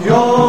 Your